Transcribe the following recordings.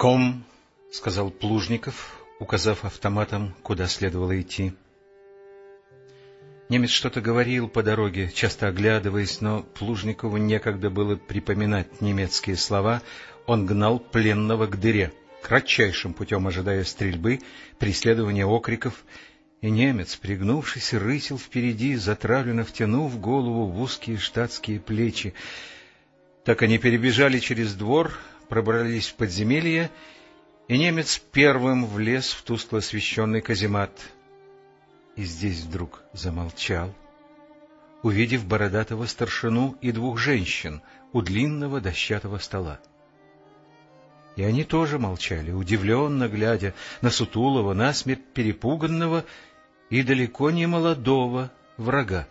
«Ком», — сказал Плужников, указав автоматом, куда следовало идти. Немец что-то говорил по дороге, часто оглядываясь, но Плужникову некогда было припоминать немецкие слова. Он гнал пленного к дыре, кратчайшим путем ожидая стрельбы, преследования окриков, и немец, пригнувшись, рысил впереди, затравленно втянув голову в узкие штатские плечи. Так они перебежали через двор, пробрались в подземелье, и немец первым влез в тускло освещенный каземат. И здесь вдруг замолчал, увидев бородатого старшину и двух женщин у длинного дощатого стола. И они тоже молчали, удивленно глядя на сутулого, насмерть перепуганного и далеко не молодого врага.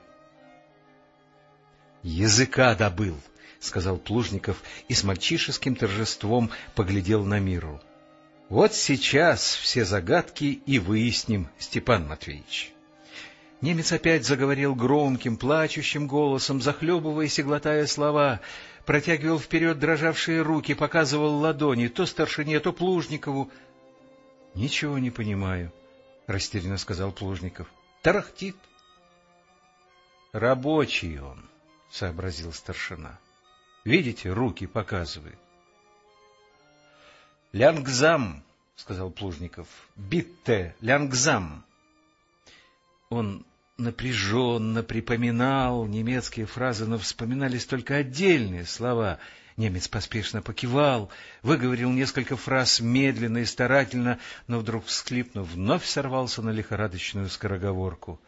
«Языка добыл!» — сказал Плужников и с мальчишеским торжеством поглядел на миру. — Вот сейчас все загадки и выясним, Степан Матвеевич. Немец опять заговорил громким, плачущим голосом, захлебываясь и глотая слова, протягивал вперед дрожавшие руки, показывал ладони то старшине, то Плужникову. — Ничего не понимаю, — растерянно сказал Плужников. — Тарахтит. — Рабочий он, — сообразил старшина. — Видите, руки показывает. «Лянгзам!» — сказал Плужников. «Битте! Лянгзам!» Он напряженно припоминал немецкие фразы, но вспоминались только отдельные слова. Немец поспешно покивал, выговорил несколько фраз медленно и старательно, но вдруг, всхлипнув, вновь сорвался на лихорадочную скороговорку.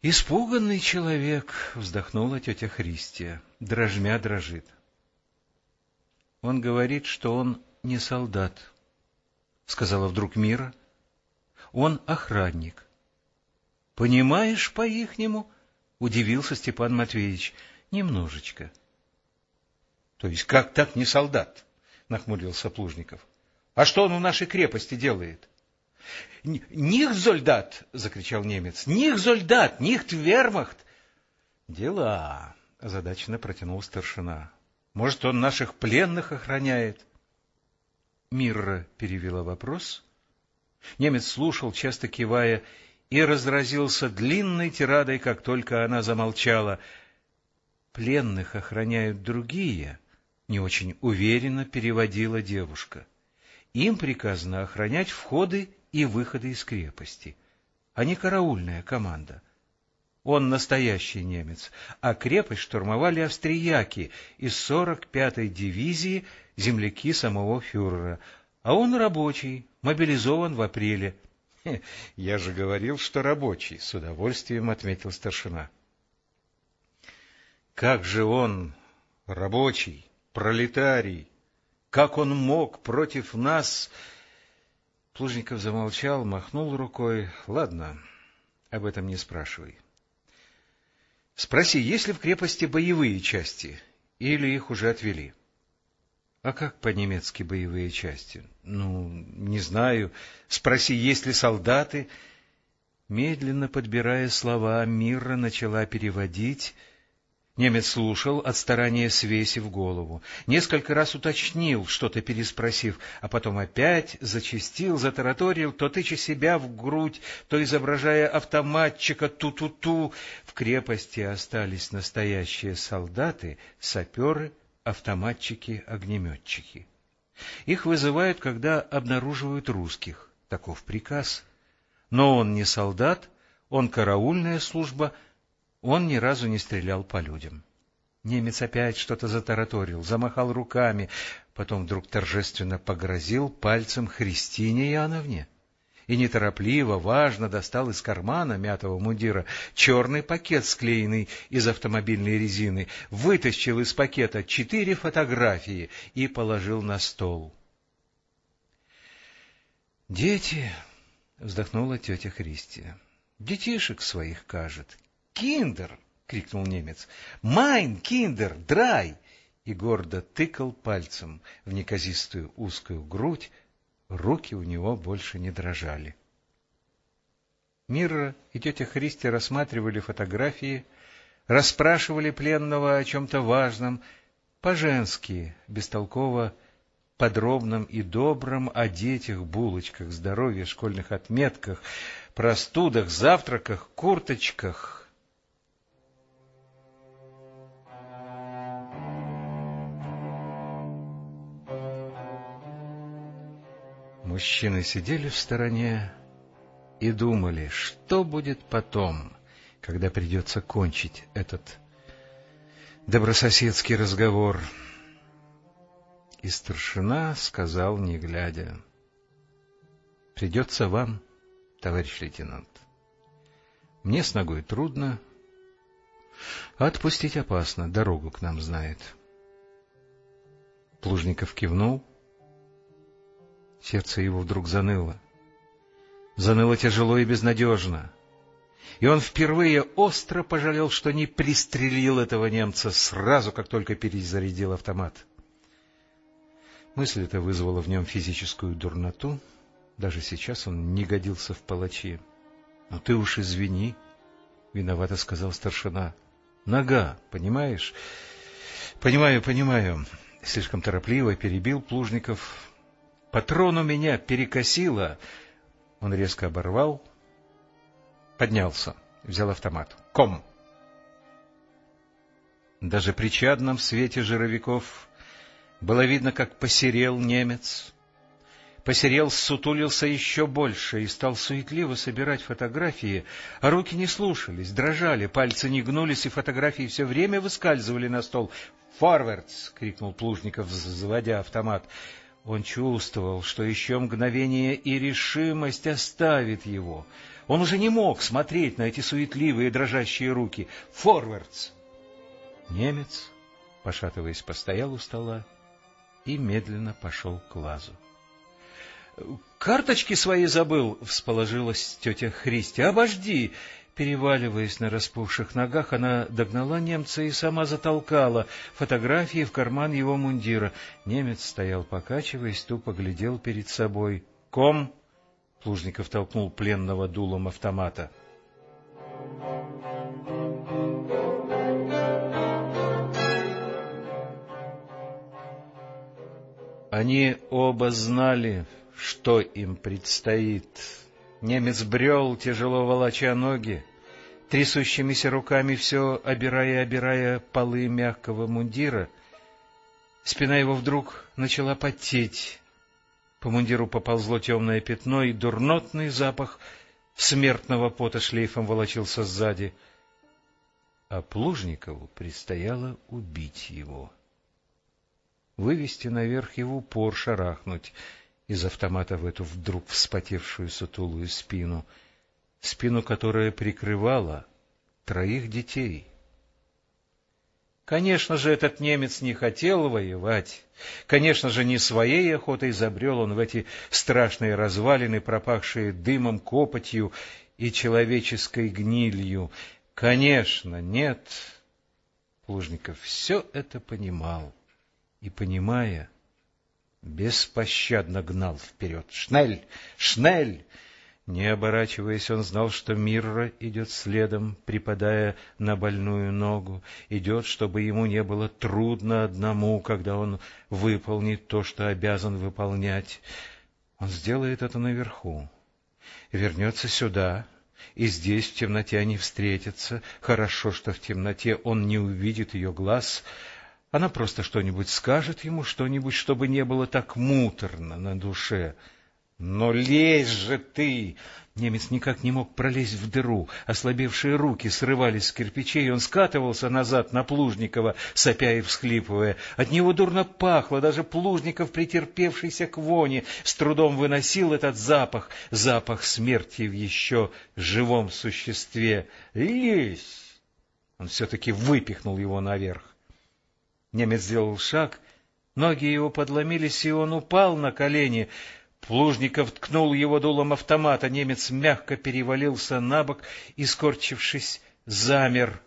«Испуганный человек!» — вздохнула тетя Христия дрожмя дрожит. Он говорит, что он не солдат, — сказала вдруг Мира. Он охранник. — Понимаешь по-ихнему? — удивился Степан Матвеевич. — Немножечко. — То есть как так не солдат? — нахмурился Плужников. — А что он в нашей крепости делает? — Них зольдат! — закричал немец. — Них зольдат! Них вермахт! — Дела! — озадаченно протянул старшина. — Может, он наших пленных охраняет? Мирра перевела вопрос. Немец слушал, часто кивая, и разразился длинной тирадой, как только она замолчала. «Пленных охраняют другие», — не очень уверенно переводила девушка. «Им приказано охранять входы и выходы из крепости. Они караульная команда. Он настоящий немец, а крепость штурмовали австрияки из 45-й дивизии, земляки самого фюрера, а он рабочий, мобилизован в апреле. — Я же говорил, что рабочий, — с удовольствием отметил старшина. — Как же он, рабочий, пролетарий, как он мог против нас... Плужников замолчал, махнул рукой. — Ладно, об этом не спрашивай. — Спроси, есть ли в крепости боевые части, или их уже отвели? — А как по-немецки боевые части? — Ну, не знаю. Спроси, есть ли солдаты? Медленно подбирая слова, Мирра начала переводить Немец слушал, от старания свесив голову. Несколько раз уточнил, что-то переспросив, а потом опять зачастил, затараторил, то тыча себя в грудь, то изображая автоматчика ту-ту-ту. В крепости остались настоящие солдаты, саперы, автоматчики, огнеметчики. Их вызывают, когда обнаруживают русских. Таков приказ. Но он не солдат, он караульная служба — он ни разу не стрелял по людям. Немец опять что-то затараторил, замахал руками, потом вдруг торжественно погрозил пальцем Христине Яновне и неторопливо, важно достал из кармана мятого мундира черный пакет, склеенный из автомобильной резины, вытащил из пакета четыре фотографии и положил на стол. «Дети!» — вздохнула тетя Христия. «Детишек своих кажет, «Kinder!» — крикнул немец. «Mein, Kinder, drei!» И гордо тыкал пальцем в неказистую узкую грудь, руки у него больше не дрожали. Мирра и тетя Христи рассматривали фотографии, расспрашивали пленного о чем-то важном, по-женски, бестолково, подробном и добром о детях, булочках, здоровье, школьных отметках, простудах, завтраках, курточках. Мужчины сидели в стороне и думали, что будет потом, когда придется кончить этот добрососедский разговор. И старшина сказал, не глядя, — Придется вам, товарищ лейтенант. Мне с ногой трудно, отпустить опасно, дорогу к нам знает. Плужников кивнул. Сердце его вдруг заныло. Заныло тяжело и безнадежно. И он впервые остро пожалел, что не пристрелил этого немца сразу, как только перезарядил автомат. Мысль эта вызвала в нем физическую дурноту. Даже сейчас он не годился в палачи. — Ну ты уж извини, — виновато сказал старшина. — Нога, понимаешь? — Понимаю, понимаю. Слишком торопливо перебил Плужников. — Патрон у меня перекосило. Он резко оборвал, поднялся, взял автомат. — Ком! Даже при чадном свете жировиков было видно, как посерел немец. Посерел, сутулился еще больше и стал суетливо собирать фотографии, а руки не слушались, дрожали, пальцы не гнулись, и фотографии все время выскальзывали на стол. «Форвардс!» — крикнул Плужников, заводя автомат. Он чувствовал, что еще мгновение и решимость оставит его. Он уже не мог смотреть на эти суетливые дрожащие руки. «Форвардс!» Немец, пошатываясь, постоял у стола и медленно пошел к лазу. — Карточки свои забыл, — всположилась тетя Христи. — Обожди! Переваливаясь на распухших ногах, она догнала немца и сама затолкала фотографии в карман его мундира. Немец стоял, покачиваясь, тупо глядел перед собой. — Ком! — Плужников толкнул пленного дулом автомата. Они оба знали, что им предстоит. Немец брел, тяжело волоча ноги, трясущимися руками все обирая и обирая полы мягкого мундира. Спина его вдруг начала потеть. По мундиру поползло темное пятно, и дурнотный запах смертного пота шлейфом волочился сзади. А Плужникову предстояло убить его вывести наверх и в упор шарахнуть из автомата в эту вдруг вспотевшую сутулую спину, спину, которая прикрывала троих детей. Конечно же, этот немец не хотел воевать. Конечно же, не своей охотой забрел он в эти страшные развалины, пропахшие дымом, копотью и человеческой гнилью. Конечно, нет. Плужников все это понимал и, понимая, беспощадно гнал вперед. «Шнель! Шнель!» Не оборачиваясь, он знал, что Мирра идет следом, припадая на больную ногу, идет, чтобы ему не было трудно одному, когда он выполнит то, что обязан выполнять. Он сделает это наверху, вернется сюда, и здесь в темноте они встретятся. Хорошо, что в темноте он не увидит ее глаз — она просто что-нибудь скажет ему, что-нибудь, чтобы не было так муторно на душе. «Но лезь же ты!» Немец никак не мог пролезть в дыру. Ослабевшие руки срывались с кирпичей, он скатывался назад на Плужникова, сопя и всхлипывая. От него дурно пахло, даже Плужников, претерпевшийся к воне, с трудом выносил этот запах, запах смерти в еще живом существе. «Лезь!» Он все-таки выпихнул его наверх. Немец сделал шаг, ноги его подломились, и он упал на колени. Плужников ткнул его дулом автомата, немец мягко перевалился на бок и, скорчившись, замер.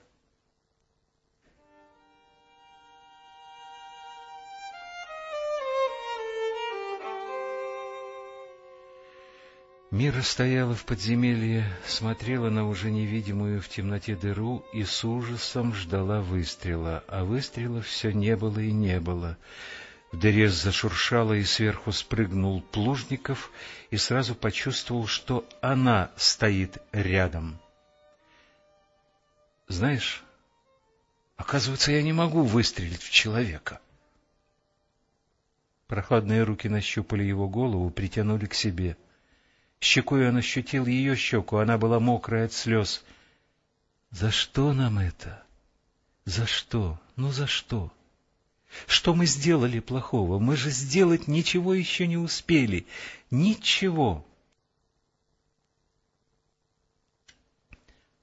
Мира стояла в подземелье, смотрела на уже невидимую в темноте дыру и с ужасом ждала выстрела, а выстрела все не было и не было. В дыре зашуршало, и сверху спрыгнул Плужников и сразу почувствовал, что она стоит рядом. — Знаешь, оказывается, я не могу выстрелить в человека. Прохладные руки нащупали его голову, притянули к себе. Щекой он ощутил ее щеку, она была мокрая от слез. — За что нам это? За что? Ну за что? — что мы сделали плохого? Мы же сделать ничего еще не успели. Ничего.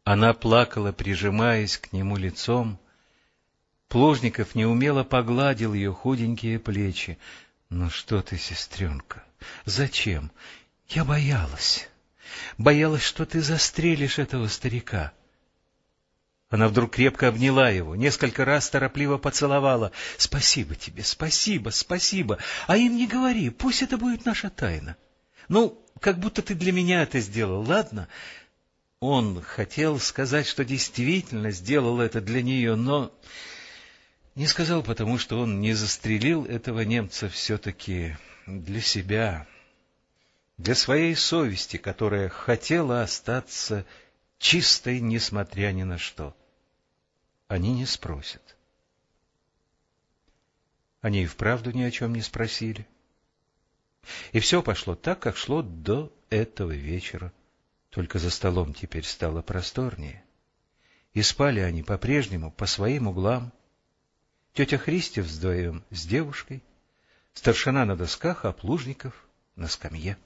Она плакала, прижимаясь к нему лицом. Плужников неумело погладил ее худенькие плечи. — Ну что ты, сестренка, зачем? Я боялась. Боялась, что ты застрелишь этого старика. Она вдруг крепко обняла его, несколько раз торопливо поцеловала. — Спасибо тебе, спасибо, спасибо. А им не говори, пусть это будет наша тайна. Ну, как будто ты для меня это сделал, ладно? Он хотел сказать, что действительно сделал это для нее, но не сказал, потому что он не застрелил этого немца все-таки для себя, для своей совести, которая хотела остаться чистой, несмотря ни на что. Они не спросят. Они и вправду ни о чем не спросили. И все пошло так, как шло до этого вечера, только за столом теперь стало просторнее. И спали они по-прежнему по своим углам. Тетя Христя вдвоем с девушкой, старшина на досках, а Плужников на скамье.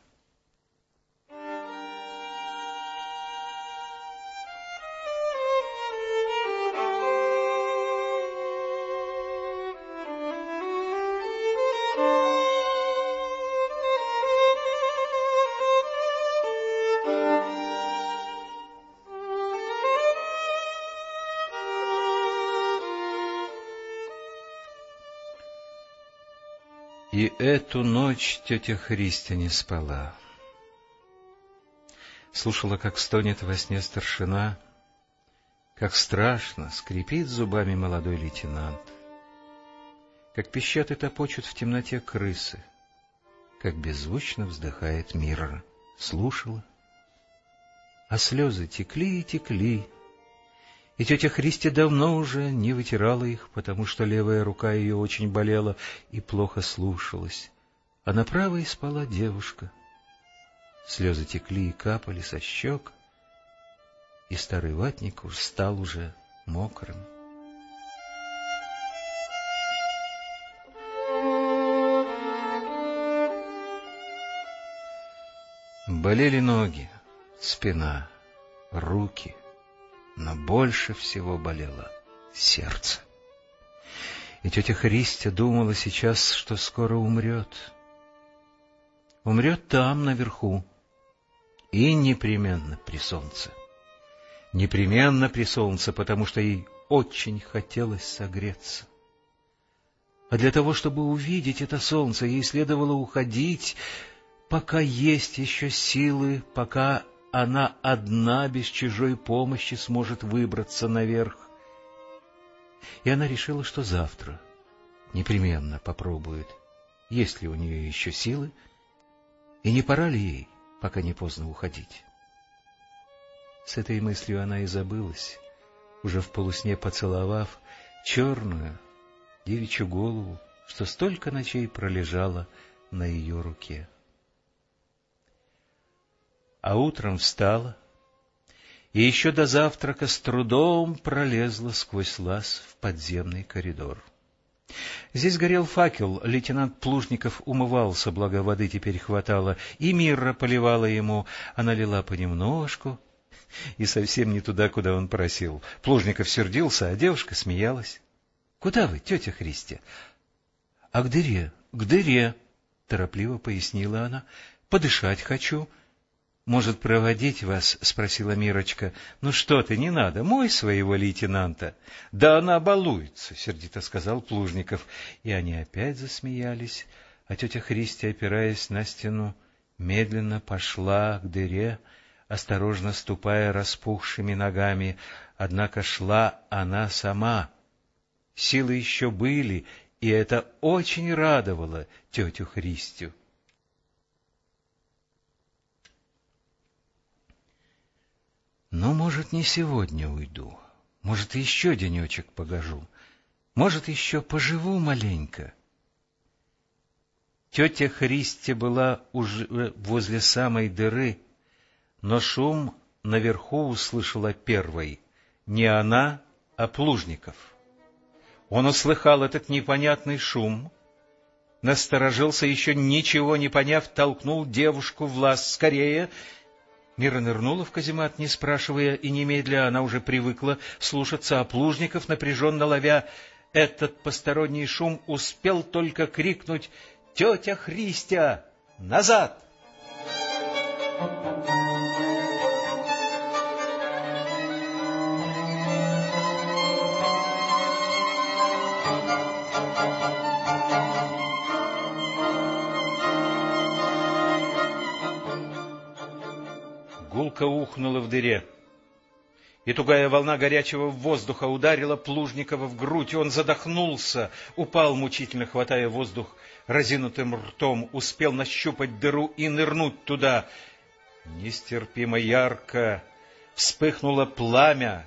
И эту ночь тетя Христя не спала. Слушала, как стонет во сне старшина, как страшно скрипит зубами молодой лейтенант, как пищат и топочут в темноте крысы, как беззвучно вздыхает мир. Слушала, а слезы текли и текли, и тетя Христи давно уже не вытирала их, потому что левая рука ее очень болела и плохо слушалась, а на правой спала девушка. Слезы текли и капали со щек, и старый ватник уж стал уже мокрым. Болели ноги, спина, руки — но больше всего болело сердце. И тетя Христя думала сейчас, что скоро умрет. Умрет там, наверху, и непременно при солнце. Непременно при солнце, потому что ей очень хотелось согреться. А для того, чтобы увидеть это солнце, ей следовало уходить, пока есть еще силы, пока она одна без чужой помощи сможет выбраться наверх. И она решила, что завтра непременно попробует, есть ли у нее еще силы, и не пора ли ей, пока не поздно уходить. С этой мыслью она и забылась, уже в полусне поцеловав черную девичью голову, что столько ночей пролежала на ее руке а утром встала и еще до завтрака с трудом пролезла сквозь лаз в подземный коридор. Здесь горел факел, лейтенант Плужников умывался, благо воды теперь хватало, и Мирра поливала ему, она лила понемножку, и совсем не туда, куда он просил. Плужников сердился, а девушка смеялась. — Куда вы, тетя Христя? — А к дыре, к дыре, — торопливо пояснила она. — Подышать хочу. — может проводить вас? — спросила Мирочка. — Ну что ты, не надо, мой своего лейтенанта. — Да она балуется, — сердито сказал Плужников. И они опять засмеялись, а тетя Христия, опираясь на стену, медленно пошла к дыре, осторожно ступая распухшими ногами, однако шла она сама. Силы еще были, и это очень радовало тетю Христю. Ну, может, не сегодня уйду, может, еще денечек погожу, может, еще поживу маленько. Тетя Христя была уже возле самой дыры, но шум наверху услышала первой. Не она, а Плужников. Он услыхал этот непонятный шум, насторожился, еще ничего не поняв, толкнул девушку в лаз. «Скорее!» Мира нырнула в каземат, не спрашивая, и немедля она уже привыкла слушаться, а Плужников, напряженно ловя этот посторонний шум, успел только крикнуть «Тетя Христя! Назад!» Гулко ухнуло в дыре. И тугая волна горячего воздуха ударила Плужникова в грудь, он задохнулся, упал, мучительно хватая воздух разинутым ртом, успел нащупать дыру и нырнуть туда. Нестерпимо ярко вспыхнуло пламя,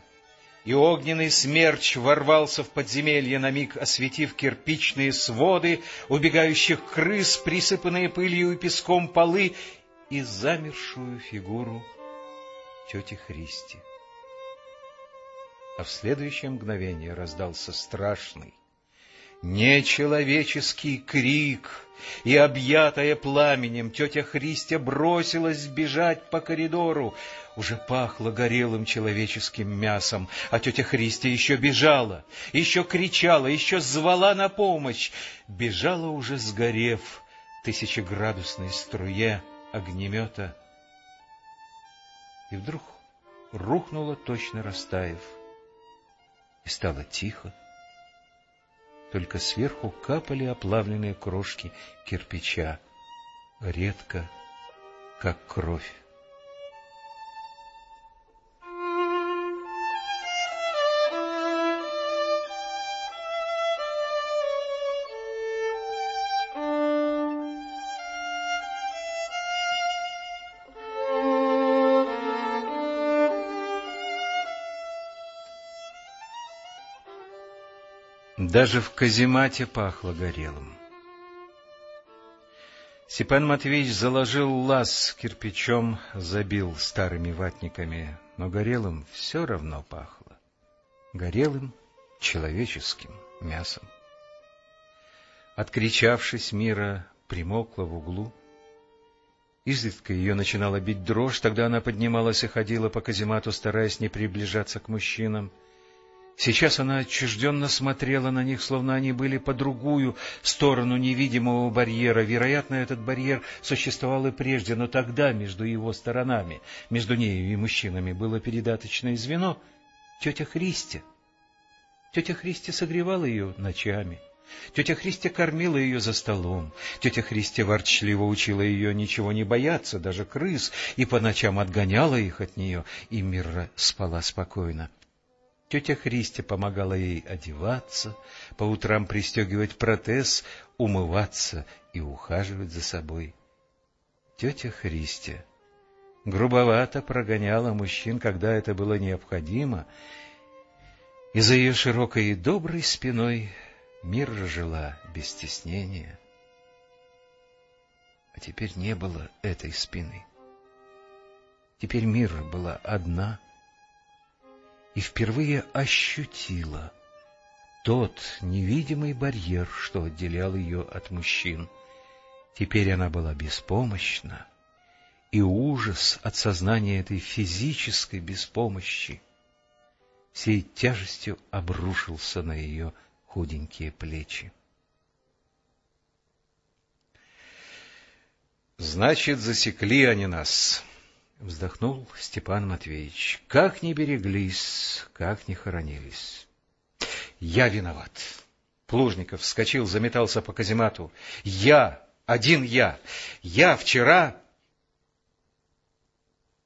и огненный смерч ворвался в подземелье на миг, осветив кирпичные своды, убегающих крыс, присыпанные пылью и песком полы и замершую фигуру тети Христи а в следующее мгновение раздался страшный, нечеловеческий крик, и, объятая пламенем, тетя Христя бросилась бежать по коридору. Уже пахло горелым человеческим мясом, а тетя Христя еще бежала, еще кричала, еще звала на помощь. Бежала уже сгорев тысячеградусной струе огнемета. И вдруг рухнула, точно растаяв и стало тихо. Только сверху капали оплавленные крошки кирпича, редко, как кровь. Даже в каземате пахло горелым. Степан Матвеевич заложил лаз кирпичом, забил старыми ватниками, но горелым все равно пахло. Горелым человеческим мясом. Откричавшись, Мира примокла в углу. Изредка ее начинала бить дрожь, тогда она поднималась и ходила по каземату, стараясь не приближаться к мужчинам — Сейчас она отчужденно смотрела на них, словно они были по другую сторону невидимого барьера. Вероятно, этот барьер существовал и прежде, но тогда между его сторонами, между нею и мужчинами, было передаточное звено — тетя Христи. Тетя Христи согревала ее ночами. Тетя Христи кормила ее за столом. Тетя Христи ворчливо учила ее ничего не бояться, даже крыс, и по ночам отгоняла их от нее, и Мирра спала спокойно. Тетя Христи помогала ей одеваться, по утрам пристегивать протез, умываться и ухаживать за собой. Тетя Христи грубовато прогоняла мужчин, когда это было необходимо, и за ее широкой и доброй спиной мир жила без стеснения. А теперь не было этой спины. Теперь мир была одна — и впервые ощутила тот невидимый барьер, что отделял ее от мужчин. Теперь она была беспомощна, и ужас от сознания этой физической беспомощи всей тяжестью обрушился на ее худенькие плечи. «Значит, засекли они нас», — вздохнул Степан Матвеевич. — Как не береглись, как не хоронились. — Я виноват. Плужников вскочил, заметался по каземату. — Я, один я, я вчера...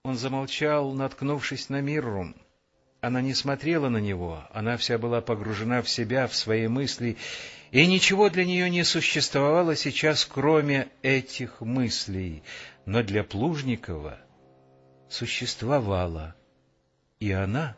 Он замолчал, наткнувшись на Мирру. Она не смотрела на него, она вся была погружена в себя, в свои мысли, и ничего для нее не существовало сейчас, кроме этих мыслей. Но для Плужникова существовала и она,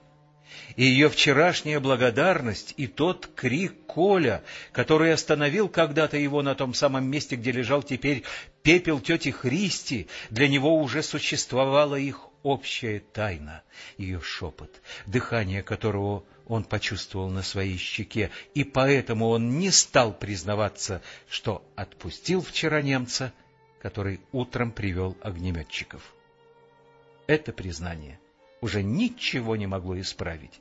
и ее вчерашняя благодарность, и тот крик Коля, который остановил когда-то его на том самом месте, где лежал теперь пепел тети Христи, для него уже существовала их общая тайна, ее шепот, дыхание которого он почувствовал на своей щеке, и поэтому он не стал признаваться, что отпустил вчера немца, который утром привел огнеметчиков. Это признание уже ничего не могло исправить.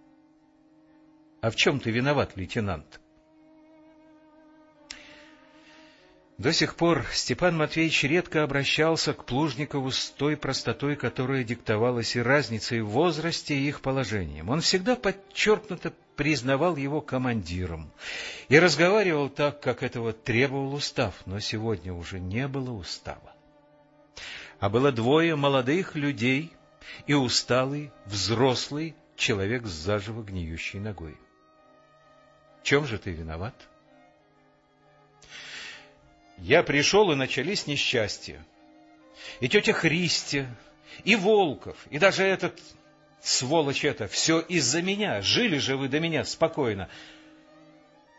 — А в чем ты виноват, лейтенант? До сих пор Степан Матвеевич редко обращался к Плужникову с той простотой, которая диктовалась и разницей в возрасте и их положением. Он всегда подчеркнуто признавал его командиром и разговаривал так, как этого требовал устав, но сегодня уже не было устава. А было двое молодых людей и усталый, взрослый человек с заживо гниющей ногой. — чем же ты виноват? — я пришел, и начались несчастья. И тетя Христи, и Волков, и даже этот сволочь это, все из-за меня. Жили же вы до меня спокойно.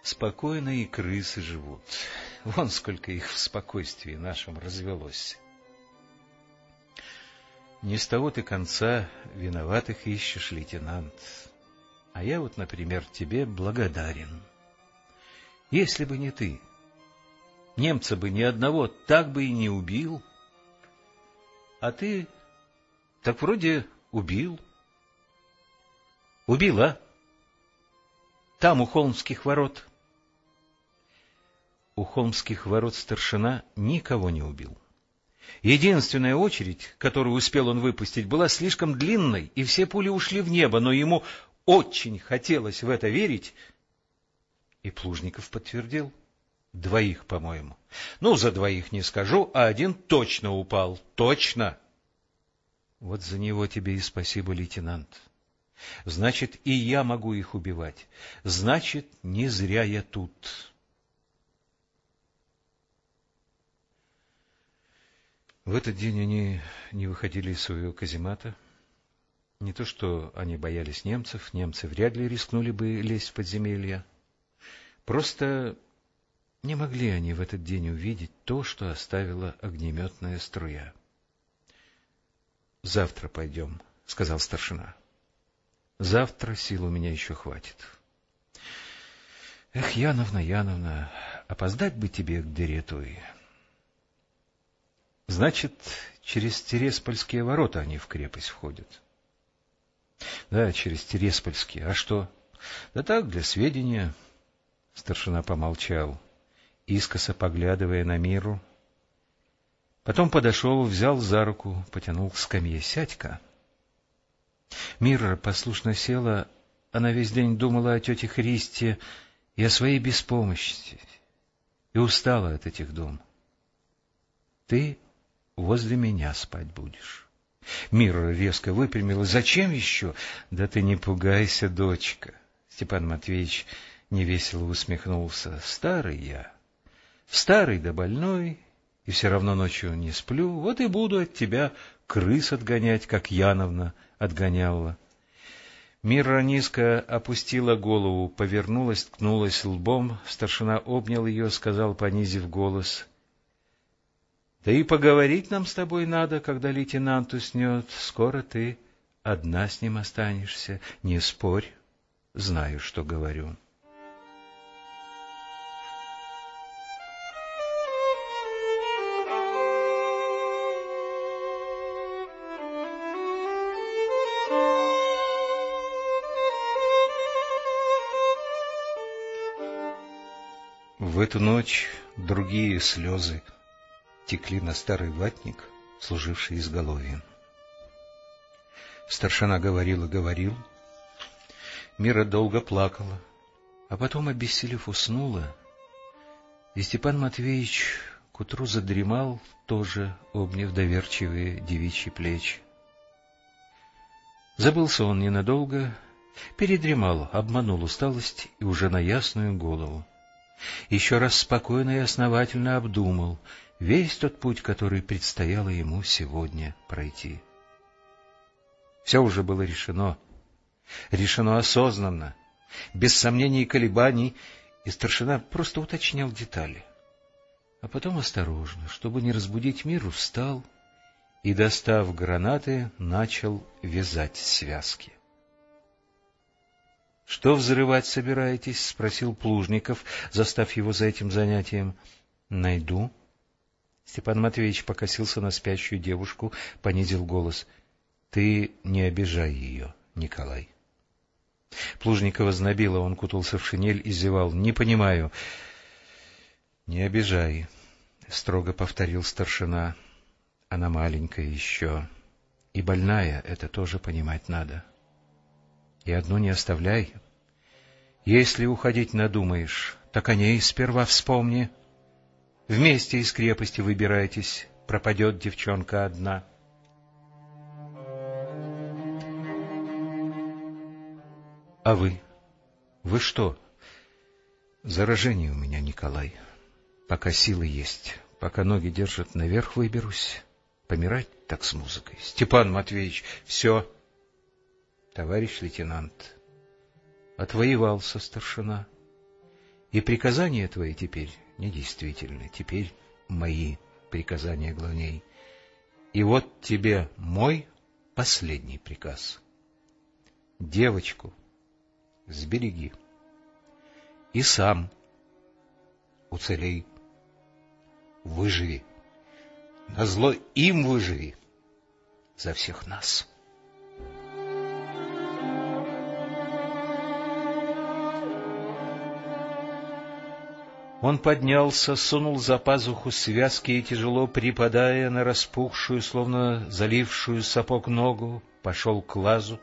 Спокойно и крысы живут. Вон сколько их в спокойствии нашем развелось. Не с того ты конца виноватых ищешь, лейтенант. А я вот, например, тебе благодарен. Если бы не ты, Немца бы ни одного так бы и не убил. А ты так вроде убил. Убил, а? Там, у холмских ворот. У холмских ворот старшина никого не убил. Единственная очередь, которую успел он выпустить, была слишком длинной, и все пули ушли в небо, но ему очень хотелось в это верить, и Плужников подтвердил. Двоих, по-моему. Ну, за двоих не скажу, а один точно упал. Точно. Вот за него тебе и спасибо, лейтенант. Значит, и я могу их убивать. Значит, не зря я тут. В этот день они не выходили из своего каземата. Не то, что они боялись немцев, немцы вряд ли рискнули бы лезть в подземелья. Просто не могли они в этот день увидеть то, что оставила огнеметная струя. — Завтра пойдем, — сказал старшина. — Завтра сил у меня еще хватит. — Эх, Яновна, Яновна, опоздать бы тебе к дыре той. — Значит, через Тереспольские ворота они в крепость входят. — Да, через Тереспольские. А что? — Да так, для сведения. Старшина помолчал. — искоса поглядывая на миру. Потом подошел, взял за руку, потянул к скамье. — Сядь-ка. Мира послушно села, она весь день думала о тете Христе и о своей беспомощности, и устала от этих дум. — Ты возле меня спать будешь. Мира резко выпрямилась. — Зачем еще? — Да ты не пугайся, дочка. Степан Матвеевич невесело усмехнулся. — Старый я. Старый да больной, и все равно ночью не сплю, вот и буду от тебя крыс отгонять, как Яновна отгоняла. Мира низко опустила голову, повернулась, ткнулась лбом, старшина обнял ее, сказал, понизив голос. — Да и поговорить нам с тобой надо, когда лейтенант уснет. Скоро ты одна с ним останешься. Не спорь, знаю, что говорю. — В эту ночь другие слезы текли на старый ватник, служивший изголовьем. Старшина говорил и говорил. Мира долго плакала, а потом, обессилев, уснула, и Степан Матвеевич к утру задремал, тоже обняв доверчивые девичьи плечи. Забылся он ненадолго, передремал, обманул усталость и уже на ясную голову. Еще раз спокойно и основательно обдумал весь тот путь, который предстояло ему сегодня пройти. Все уже было решено, решено осознанно, без сомнений и колебаний, и старшина просто уточнял детали. А потом осторожно, чтобы не разбудить миру, встал и, достав гранаты, начал вязать связки. — Что взрывать собираетесь? — спросил Плужников, застав его за этим занятием. — Найду. Степан Матвеевич покосился на спящую девушку, понизил голос. — Ты не обижай ее, Николай. Плужникова знобило, он кутался в шинель и зевал. — Не понимаю. — Не обижай, — строго повторил старшина. — Она маленькая еще. И больная, это тоже понимать надо. И одну не оставляй. Если уходить надумаешь, так о ней сперва вспомни. Вместе из крепости выбирайтесь, пропадет девчонка одна. А вы? Вы что? Заражение у меня, Николай. Пока силы есть, пока ноги держат, наверх выберусь. Помирать так с музыкой. Степан Матвеевич, все. Товарищ лейтенант, отвоевался старшина. И приказания твои теперь недействительны. Теперь мои приказания главней. И вот тебе мой последний приказ. Девочку сбереги. И сам уцелей. Выживи. Назло им выживи. За всех нас. Он поднялся, сунул за пазуху связки и, тяжело припадая на распухшую, словно залившую сапог ногу, пошел к лазу.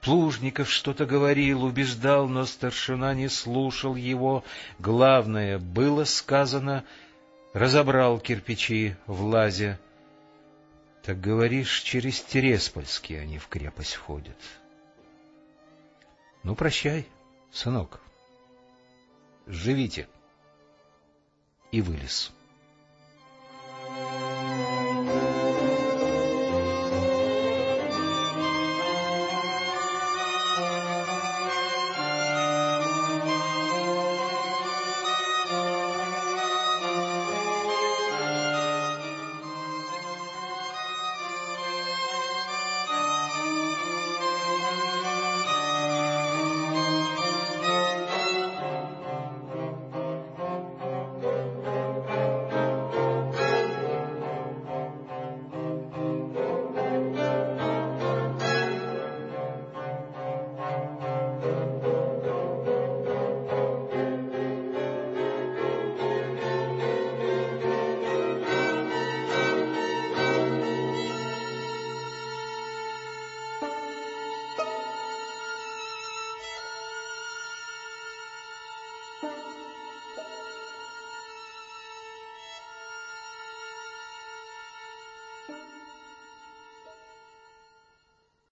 Плужников что-то говорил, убеждал, но старшина не слушал его. Главное было сказано, разобрал кирпичи в лазе. — Так говоришь, через Тереспольский они в крепость входят. — Ну, прощай, сынок. Живите и вылез.